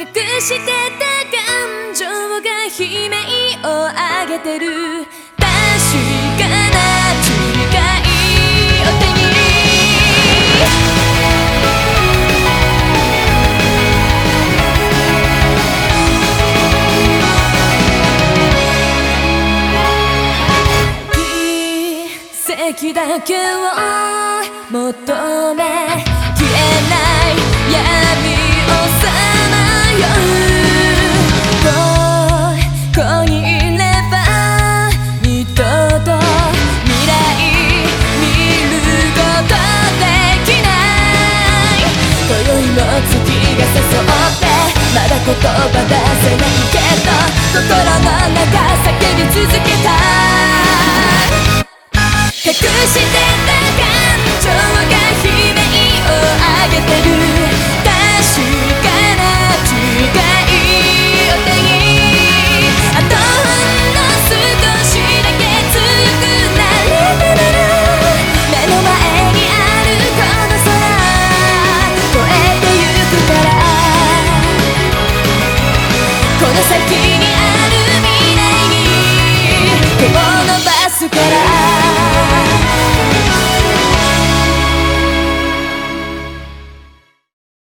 隠してた感情が悲鳴を上げてる確かな違いを手に奇跡だけを求めしてた感情が悲鳴を上げてる。確かな違いを手にあとほんの少しだけ強くなれたなら目の前にあるこの空越えてゆくから。この先